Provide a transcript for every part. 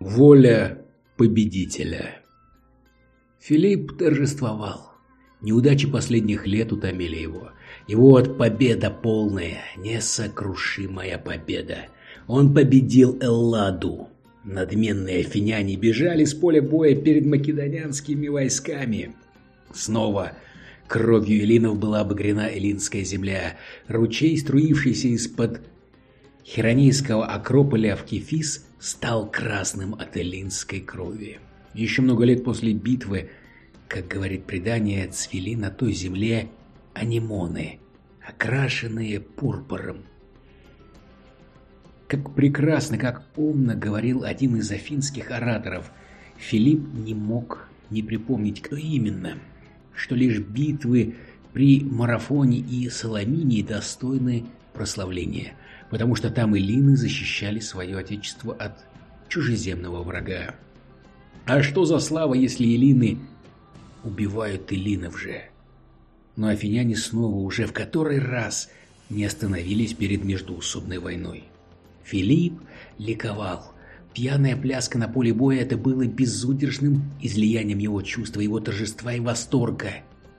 Воля победителя. Филипп торжествовал. Неудачи последних лет утомили его. И вот победа полная, несокрушимая победа. Он победил Элладу. Надменные афиняне бежали с поля боя перед македонянскими войсками. Снова кровью эллинов была обогрена эллинская земля. Ручей, струившийся из-под Херонийского акрополя в Кефис, стал красным от эллинской крови. Еще много лет после битвы, как говорит предание, цвели на той земле анимоны, окрашенные пурпуром. Как прекрасно, как умно говорил один из афинских ораторов, Филипп не мог не припомнить, кто именно, что лишь битвы при Марафоне и Соломине достойны прославления, потому что там эллины защищали свое отечество от чужеземного врага. А что за слава, если эллины убивают эллинов же? Но афиняне снова уже в который раз не остановились перед междуусобной войной. Филипп ликовал. Пьяная пляска на поле боя это было безудержным излиянием его чувства, его торжества и восторга.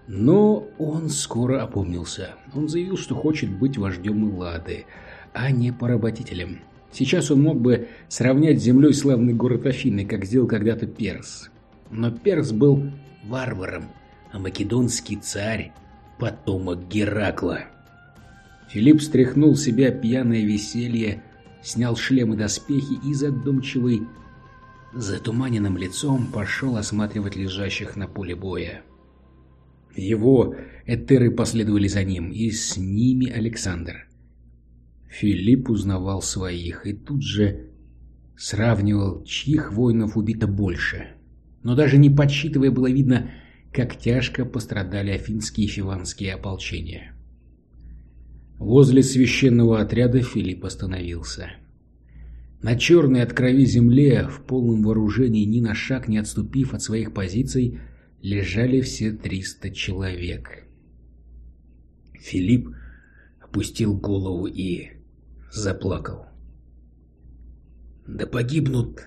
Но он скоро опомнился. Он заявил, что хочет быть вождем Эллады, а не поработителем. Сейчас он мог бы сравнять с землей славный город Афины, как сделал когда-то Перс. Но Перс был варваром, а македонский царь – потомок Геракла. Филипп стряхнул себя пьяное веселье, снял шлем и доспехи и задумчивый, затуманенным лицом пошел осматривать лежащих на поле боя. Его этеры последовали за ним, и с ними Александр. Филипп узнавал своих и тут же сравнивал, чьих воинов убито больше. Но даже не подсчитывая, было видно, как тяжко пострадали афинские и фиванские ополчения. Возле священного отряда Филипп остановился. На черной от крови земле, в полном вооружении, ни на шаг не отступив от своих позиций, лежали все триста человек. Филипп опустил голову и заплакал. «Да погибнут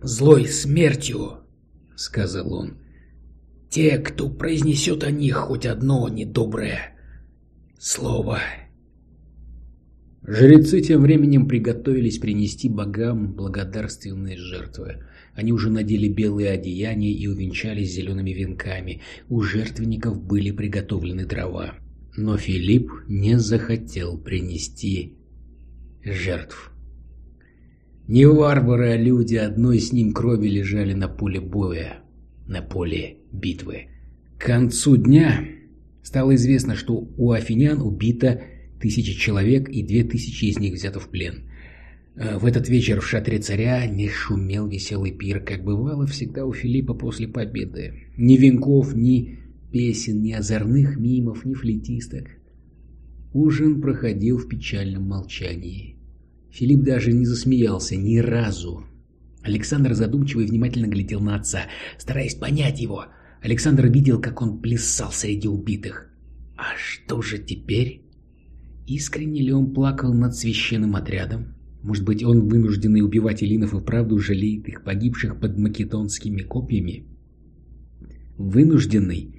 злой смертью», — сказал он, — «те, кто произнесет о них хоть одно недоброе слово». Жрецы тем временем приготовились принести богам благодарственные жертвы. Они уже надели белые одеяния и увенчались зелеными венками. У жертвенников были приготовлены дрова. Но Филипп не захотел принести жертв. Не варвары, а люди одной с ним крови лежали на поле боя, на поле битвы. К концу дня стало известно, что у афинян убито тысячи человек и две тысячи из них взято в плен. Э, в этот вечер в шатре царя не шумел веселый пир, как бывало всегда у Филиппа после победы. Ни венков, ни песен, ни озорных мимов, ни флейтисток. Ужин проходил в печальном молчании. Филипп даже не засмеялся ни разу. Александр задумчиво и внимательно глядел на отца, стараясь понять его. Александр видел, как он плясал среди убитых. А что же теперь? Искренне ли он плакал над священным отрядом? Может быть, он, вынужденный убивать эллинов, и вправду жалеет их погибших под македонскими копьями? Вынужденный?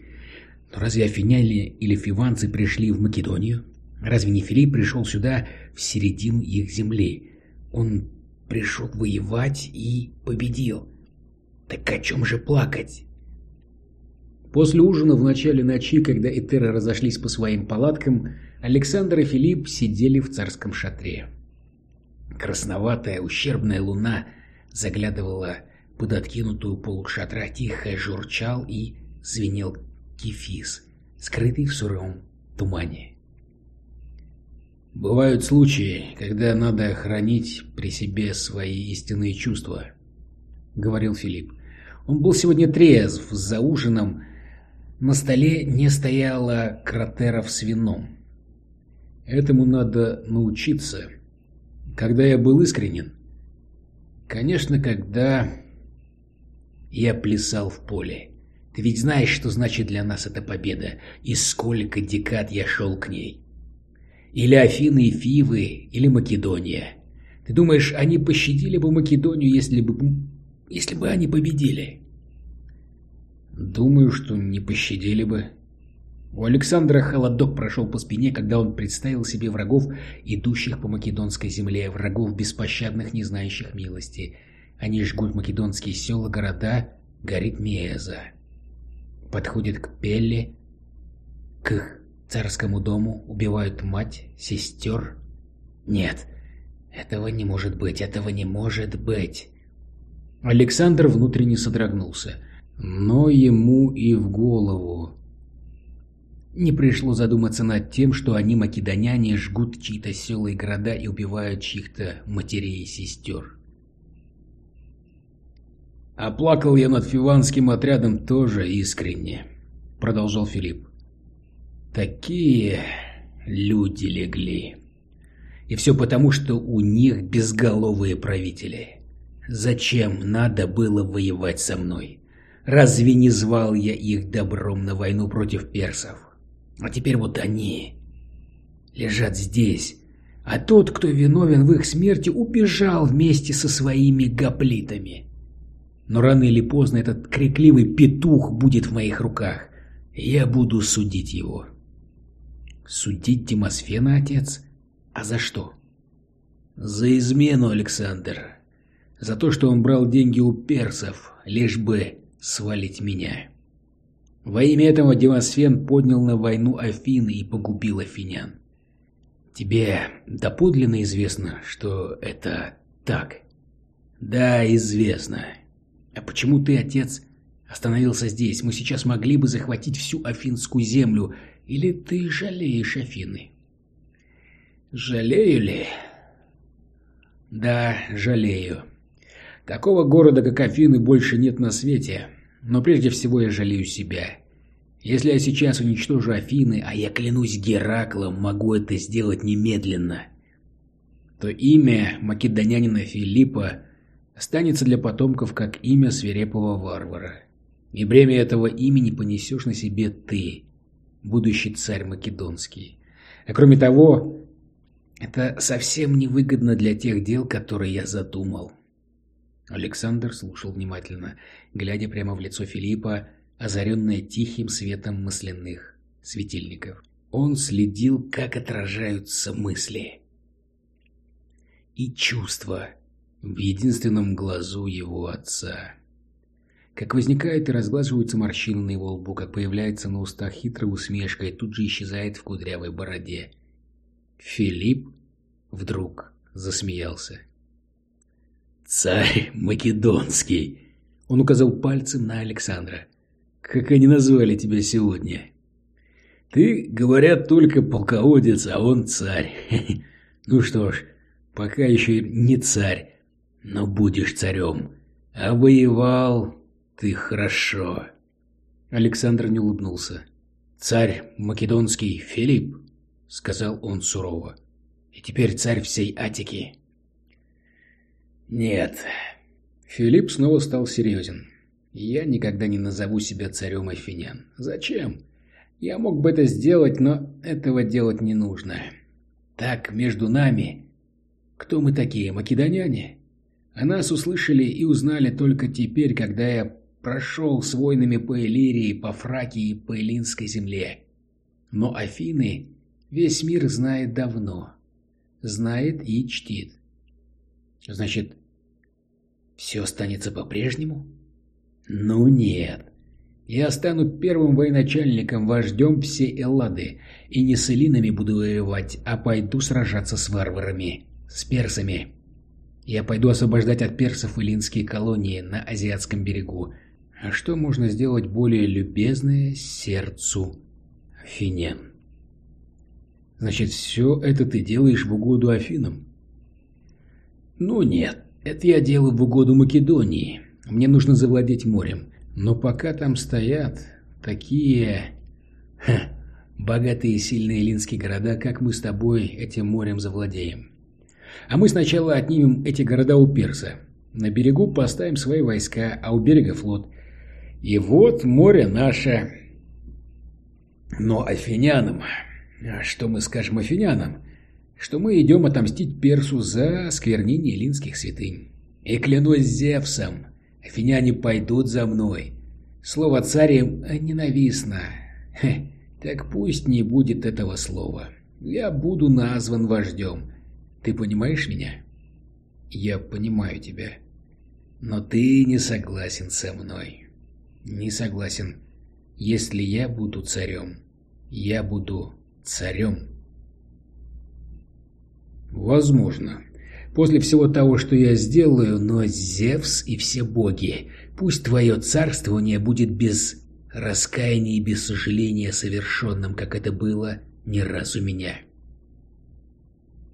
Но разве афиняне или фиванцы пришли в Македонию? Разве не Филипп пришел сюда в середину их земли? Он пришел воевать и победил. Так о чем же плакать? После ужина в начале ночи, когда этеры разошлись по своим палаткам, Александр и Филипп сидели в царском шатре. Красноватая ущербная луна заглядывала под откинутую полу шатра, тихо журчал и звенел кефис, скрытый в суровом тумане. «Бывают случаи, когда надо хранить при себе свои истинные чувства», — говорил Филипп. Он был сегодня трезв, за ужином на столе не стояло кратеров с вином. Этому надо научиться. Когда я был искренен? Конечно, когда я плясал в поле. Ты ведь знаешь, что значит для нас эта победа, и сколько декад я шел к ней. Или Афины и Фивы, или Македония. Ты думаешь, они пощадили бы Македонию, если бы если бы они победили? Думаю, что не пощадили бы. У Александра холодок прошел по спине, когда он представил себе врагов, идущих по македонской земле, врагов беспощадных, не знающих милости. Они жгут македонские села, города, горит Миеза. Подходит к Пелле, к царскому дому, убивают мать, сестер. Нет, этого не может быть, этого не может быть. Александр внутренне содрогнулся, но ему и в голову не пришло задуматься над тем, что они, македоняне, жгут чьи-то села и города и убивают чьих-то матерей и сестер. «Оплакал я над фиванским отрядом тоже искренне», — продолжал Филипп. «Такие люди легли. И все потому, что у них безголовые правители. Зачем надо было воевать со мной? Разве не звал я их добром на войну против персов? А теперь вот они лежат здесь, а тот, кто виновен в их смерти, убежал вместе со своими гоплитами. Но рано или поздно этот крикливый петух будет в моих руках. Я буду судить его. Судить Тимосфена, отец? А за что? За измену, Александр. За то, что он брал деньги у персов, лишь бы свалить меня. Во имя этого Демосфен поднял на войну Афины и погубил афинян. Тебе доподлинно известно, что это так? Да, известно. А почему ты, отец, остановился здесь? Мы сейчас могли бы захватить всю Афинскую землю. Или ты жалеешь Афины? Жалею ли? Да, жалею. Такого города, как Афины, больше нет на свете. Но прежде всего я жалею себя. Если я сейчас уничтожу Афины, а я клянусь Гераклом, могу это сделать немедленно, то имя македонянина Филиппа останется для потомков как имя свирепого варвара. И бремя этого имени понесешь на себе ты, будущий царь македонский. А кроме того, это совсем невыгодно для тех дел, которые я задумал. Александр слушал внимательно, глядя прямо в лицо Филиппа, озаренное тихим светом масляных светильников. Он следил, как отражаются мысли и чувства в единственном глазу его отца. Как возникает и разглаживаются морщины на его лбу, как появляется на устах хитрая усмешка и тут же исчезает в кудрявой бороде. Филипп вдруг засмеялся. «Царь Македонский!» Он указал пальцем на Александра. «Как они назвали тебя сегодня?» «Ты, говорят, только полководец, а он царь. Ну что ж, пока еще не царь, но будешь царем. А воевал ты хорошо». Александр не улыбнулся. «Царь Македонский Филипп», — сказал он сурово. «И теперь царь всей Атики». Нет. Филипп снова стал серьезен. Я никогда не назову себя царем Афинян. Зачем? Я мог бы это сделать, но этого делать не нужно. Так, между нами... Кто мы такие, македоняне? О нас услышали и узнали только теперь, когда я прошел с войнами по Иллирии, по Фракии и по Эллинской земле. Но Афины весь мир знает давно. Знает и чтит. Значит, все останется по-прежнему? Ну нет. Я стану первым военачальником, вождем всей Эллады, и не с эллинами буду воевать, а пойду сражаться с варварами, с персами. Я пойду освобождать от персов эллинские колонии на азиатском берегу. А что можно сделать более любезное сердцу Афинян? Значит, все это ты делаешь в угоду Афинам? Ну нет. Это я делаю в угоду Македонии. Мне нужно завладеть морем. Но пока там стоят такие... Ха, богатые и сильные эллинские города, как мы с тобой этим морем завладеем. А мы сначала отнимем эти города у перса. На берегу поставим свои войска, а у берега флот. И вот море наше. Но афинянам... Что мы скажем афинянам? что мы идем отомстить Персу за сквернение линских святынь. И клянусь Зевсом, Афиняне пойдут за мной. Слово «царь» им ненавистно. Хе, так пусть не будет этого слова. Я буду назван вождем. Ты понимаешь меня? Я понимаю тебя. Но ты не согласен со мной. Не согласен. Если я буду царем, я буду царем. Возможно. После всего того, что я сделаю, но Зевс и все боги, пусть твое царствование будет без раскаяния и без сожаления совершенным, как это было не раз у меня.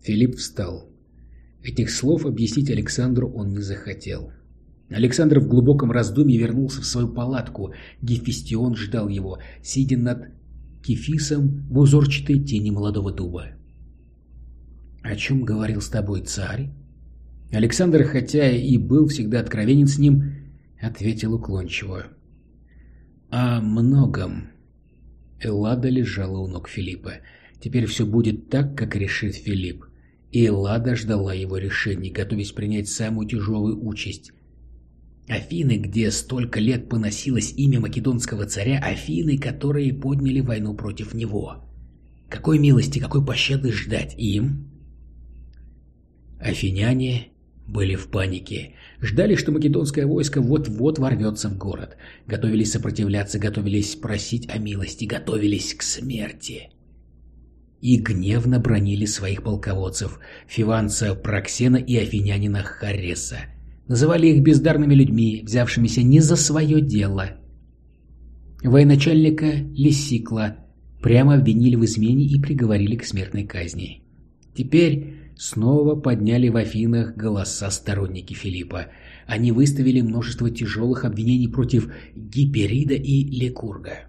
Филипп встал. Этих слов объяснить Александру он не захотел. Александр в глубоком раздумье вернулся в свою палатку. Гефестион ждал его, сидя над кефисом в узорчатой тени молодого дуба. «О чем говорил с тобой царь?» Александр, хотя и был всегда откровенен с ним, ответил уклончиво. «О многом». Эллада лежала у ног Филиппа. Теперь все будет так, как решит Филипп. И Эллада ждала его решения, готовясь принять самую тяжелую участь. Афины, где столько лет поносилось имя македонского царя, Афины, которые подняли войну против него. Какой милости, какой пощады ждать им? Афиняне были в панике. Ждали, что македонское войско вот-вот ворвется в город. Готовились сопротивляться, готовились просить о милости, готовились к смерти. И гневно бронили своих полководцев, фиванца Проксена и афинянина Хареса. Называли их бездарными людьми, взявшимися не за свое дело. Военачальника Лисикла прямо обвинили в измене и приговорили к смертной казни. Теперь снова подняли в Афинах голоса сторонники Филиппа. Они выставили множество тяжелых обвинений против Гиперида и Лекурга,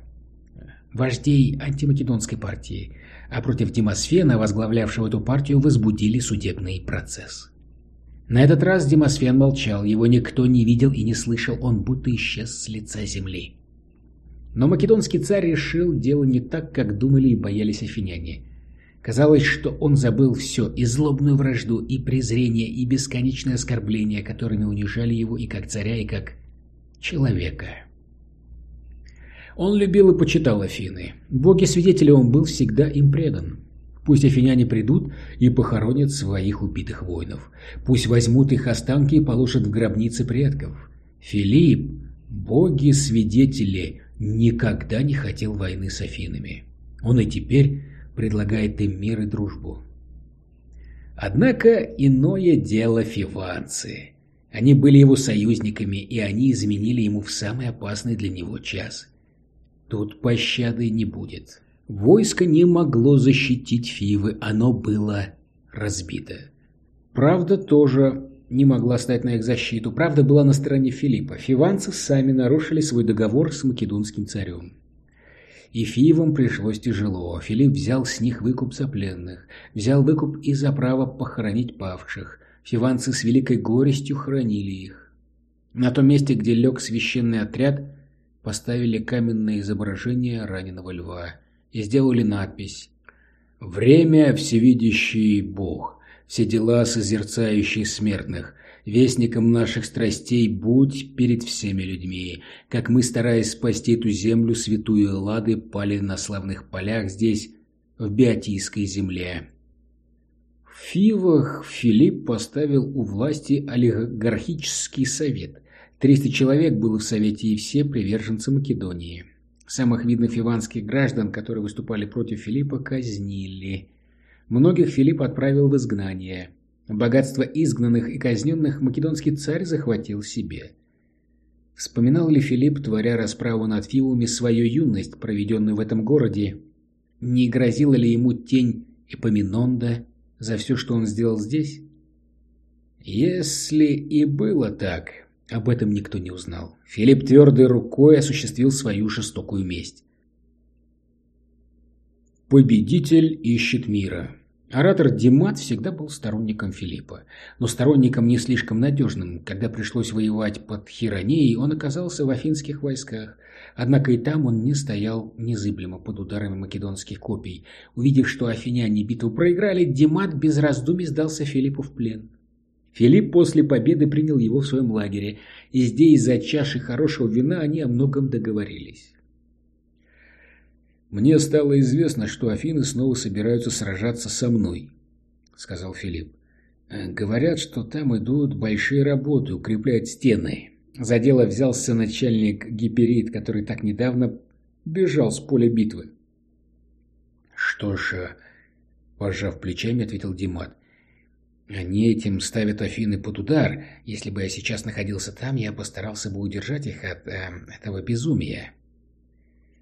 вождей антимакедонской партии, а против Демосфена, возглавлявшего эту партию, возбудили судебный процесс. На этот раз Демосфен молчал, его никто не видел и не слышал, он будто исчез с лица земли. Но македонский царь решил дело не так, как думали и боялись афиняне. Казалось, что он забыл все, и злобную вражду, и презрение, и бесконечное оскорбление, которыми унижали его и как царя, и как человека. Он любил и почитал Афины. Боги-свидетели он был всегда им предан. Пусть афиняне придут и похоронят своих убитых воинов. Пусть возьмут их останки и положат в гробницы предков. Филипп, боги-свидетели, никогда не хотел войны с Афинами. Он и теперь предлагает им мир и дружбу. Однако иное дело фиванцы. Они были его союзниками, и они изменили ему в самый опасный для него час. Тут пощады не будет. Войско не могло защитить Фивы, оно было разбито. Правда тоже не могла стать на их защиту. Правда была на стороне Филиппа. Фиванцы сами нарушили свой договор с македонским царем. И Фивам пришлось тяжело. Филипп взял с них выкуп за пленных, взял выкуп и за право похоронить павших. Фиванцы с великой горестью хранили их. На том месте, где лег священный отряд, поставили каменное изображение раненого льва и сделали надпись «Время всевидящий Бог, все дела созерцающий смертных, Вестником наших страстей будь перед всеми людьми, как мы, стараясь спасти эту землю, святую Эллады, пали на славных полях здесь, в Биотийской земле. В Фивах Филипп поставил у власти олигархический совет. Триста человек было в совете и все приверженцы Македонии. Самых видных фиванских граждан, которые выступали против Филиппа, казнили. Многих Филипп отправил в изгнание – Богатство изгнанных и казненных македонский царь захватил себе. Вспоминал ли Филипп, творя расправу над Фивами, свою юность, проведенную в этом городе? Не грозила ли ему тень Эпоминонда за все, что он сделал здесь? Если и было так, об этом никто не узнал. Филипп твердой рукой осуществил свою жестокую месть. Победитель ищет мира. Оратор Димат всегда был сторонником Филиппа, но сторонником не слишком надежным. Когда пришлось воевать под Хиронеей, он оказался в афинских войсках. Однако и там он не стоял незыблемо под ударами македонских копий. Увидев, что афиняне битву проиграли, Димат без раздумий сдался Филиппу в плен. Филипп после победы принял его в своем лагере, и здесь за чашей хорошего вина они о многом договорились. «Мне стало известно, что Афины снова собираются сражаться со мной», — сказал Филипп. «Говорят, что там идут большие работы, укрепляют стены. За дело взялся начальник Гиперид, который так недавно бежал с поля битвы». «Что ж...» — пожав плечами, ответил Димат. Они этим ставят Афины под удар. Если бы я сейчас находился там, я постарался бы удержать их от э, этого безумия.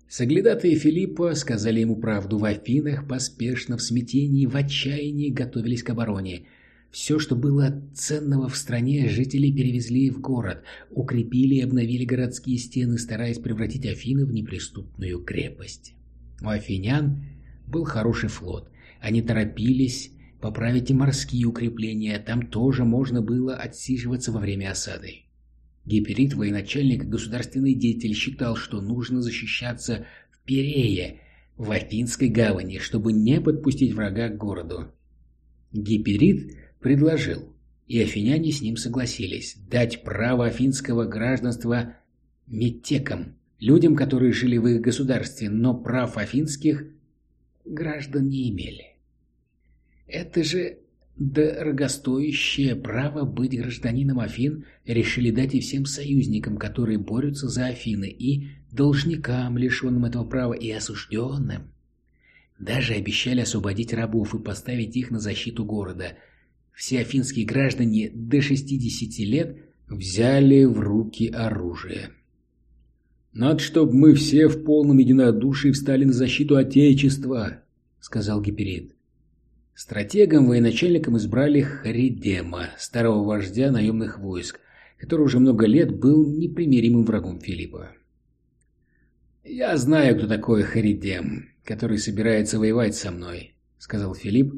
Соглядатые Филиппа сказали ему правду. В Афинах поспешно, в смятении, в отчаянии готовились к обороне. Все, что было ценного в стране, жители перевезли в город, укрепили и обновили городские стены, стараясь превратить Афины в неприступную крепость. У афинян был хороший флот. Они торопились Поправить и морские укрепления, там тоже можно было отсиживаться во время осады. Гиперит, военачальник и государственный деятель, считал, что нужно защищаться в Перее, в Афинской гавани, чтобы не подпустить врага к городу. Гиперит предложил, и афиняне с ним согласились, дать право афинского гражданства метекам, людям, которые жили в их государстве, но прав афинских граждан не имели. Это же дорогостоящее право быть гражданином Афин решили дать и всем союзникам, которые борются за Афины, и должникам, лишенным этого права, и осужденным. Даже обещали освободить рабов и поставить их на защиту города. Все афинские граждане до 60 лет взяли в руки оружие. «Надо, чтобы мы все в полном единодушии встали на защиту Отечества», — сказал Гиперид. Стратегом военачальником избрали Харидема, старого вождя наемных войск, который уже много лет был непримиримым врагом Филиппа. «Я знаю, кто такой Харидем, который собирается воевать со мной», — сказал Филипп,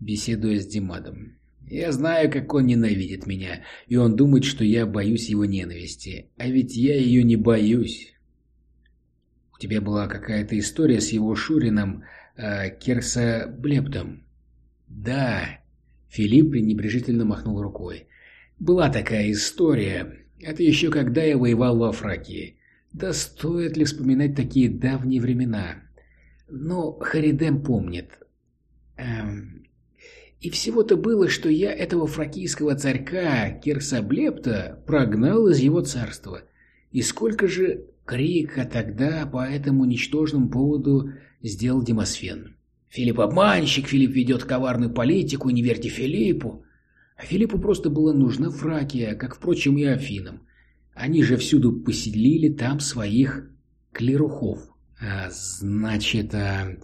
беседуя с Димадом. «Я знаю, как он ненавидит меня, и он думает, что я боюсь его ненависти. А ведь я ее не боюсь». «У тебя была какая-то история с его Шурином э, Керса Блептом», «Да», — Филипп пренебрежительно махнул рукой. «Была такая история. Это еще когда я воевал во Фракии. Да стоит ли вспоминать такие давние времена? Но Харидем помнит. Эм... И всего-то было, что я этого фракийского царька Кирсаблепта прогнал из его царства. И сколько же крика тогда по этому ничтожному поводу сделал Демосфен. Филипп обманщик, Филипп ведет коварную политику, не верьте Филиппу. А Филиппу просто была нужна Фракия, как, впрочем, и Афинам. Они же всюду поселили там своих клерухов. А значит, а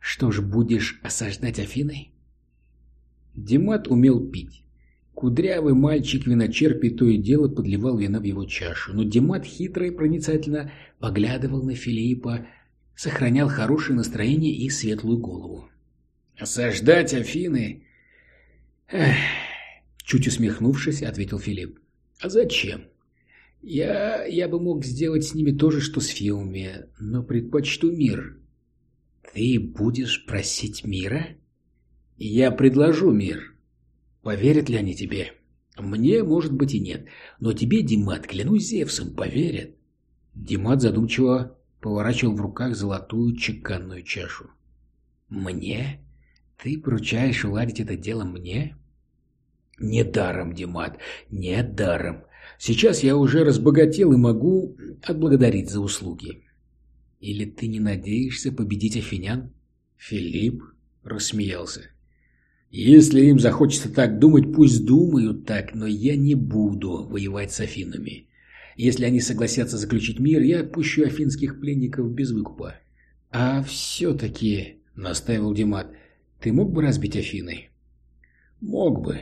что ж, будешь осаждать Афины? Димат умел пить. Кудрявый мальчик виночерпий то и дело подливал вина в его чашу, но Димат хитро и проницательно поглядывал на Филиппа, сохранял хорошее настроение и светлую голову. «Осаждать Афины?» Эх, Чуть усмехнувшись, ответил Филипп. «А зачем? Я, я бы мог сделать с ними то же, что с Фиуми, но предпочту мир». «Ты будешь просить мира?» «Я предложу мир. Поверят ли они тебе?» «Мне, может быть, и нет, но тебе, Димат, клянусь Зевсом, поверят». Димат задумчиво поворачивал в руках золотую чеканную чашу. «Мне? Ты поручаешь уладить это дело мне?» «Не даром, Димат, не даром. Сейчас я уже разбогател и могу отблагодарить за услуги». «Или ты не надеешься победить афинян?» Филипп рассмеялся. «Если им захочется так думать, пусть думают так, но я не буду воевать с Афинами. Если они согласятся заключить мир, я отпущу афинских пленников без выкупа. А все-таки, — настаивал Димат, — ты мог бы разбить Афины? Мог бы.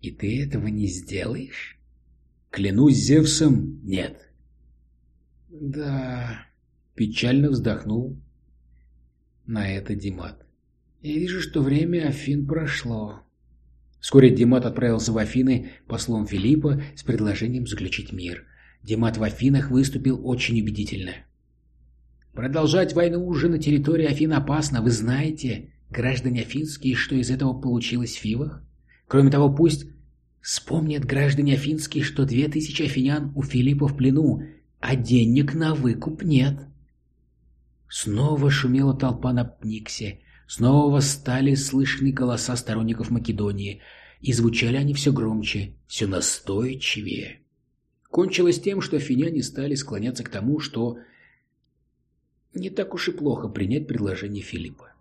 И ты этого не сделаешь? Клянусь Зевсом, нет. Да, печально вздохнул на это Димат. Я вижу, что время Афин прошло. Вскоре Димат отправился в Афины послом Филиппа с предложением заключить мир. Демат в Афинах выступил очень убедительно. Продолжать войну уже на территории Афин опасно, вы знаете, граждане афинские, что из этого получилось в Фивах? Кроме того, пусть Вспомнят граждане афинские, что две тысячи афинян у Филиппа в плену, а денег на выкуп нет. Снова шумела толпа на Пниксе, снова стали слышны голоса сторонников Македонии, и звучали они все громче, все настойчивее. Кончилось тем, что афиняне стали склоняться к тому, что не так уж и плохо принять предложение Филиппа.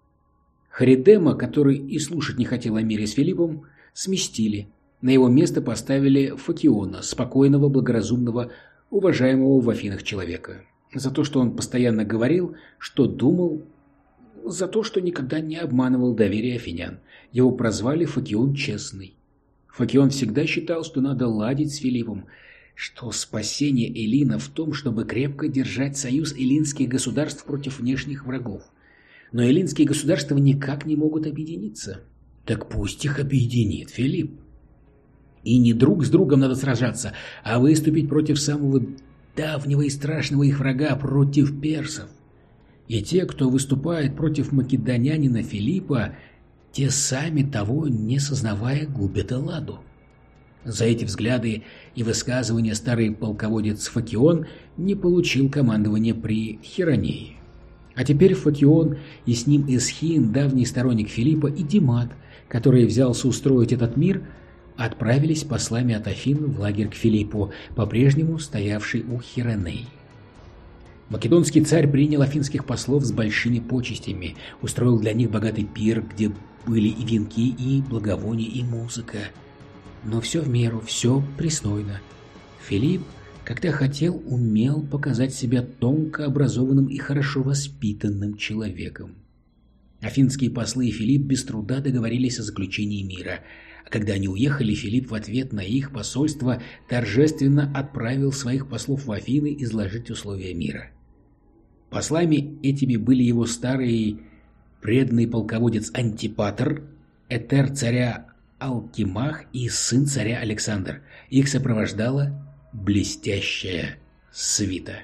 Харидема, который и слушать не хотел о мире с Филиппом, сместили. На его место поставили Факиона, спокойного, благоразумного, уважаемого в Афинах человека. За то, что он постоянно говорил, что думал, за то, что никогда не обманывал доверие афинян. Его прозвали Факион Честный. Факион всегда считал, что надо ладить с Филиппом, что спасение Элина в том, чтобы крепко держать союз эллинских государств против внешних врагов. Но эллинские государства никак не могут объединиться. Так пусть их объединит Филипп. И не друг с другом надо сражаться, а выступить против самого давнего и страшного их врага, против персов. И те, кто выступает против македонянина Филиппа, те сами того не сознавая губят Элладу. За эти взгляды и высказывания старый полководец Факион не получил командования при Хиронее. А теперь Факион и с ним Эсхин, давний сторонник Филиппа, и Димат, который взялся устроить этот мир, отправились послами от Афин в лагерь к Филиппу, по-прежнему стоявший у Хироней. Македонский царь принял афинских послов с большими почестями, устроил для них богатый пир, где были и венки, и благовония, и музыка – но все в меру, все пристойно. Филипп, когда хотел, умел показать себя тонко образованным и хорошо воспитанным человеком. Афинские послы и Филипп без труда договорились о заключении мира, а когда они уехали, Филипп в ответ на их посольство торжественно отправил своих послов в Афины изложить условия мира. Послами этими были его старый преданный полководец Антипатр, этер царя Алкимах и сын царя Александр. Их сопровождала блестящая свита.